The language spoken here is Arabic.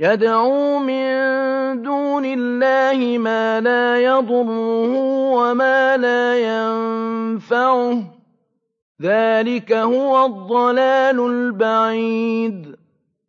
يَدْعُو مِن دُونِ اللَّهِ مَا لَا يَضُرُّهُ وَمَا لَا يَنفَعُهُ ۚ. ذَٰلِكَ هُوَ الضَّلَالُ الْبَعِيدُ.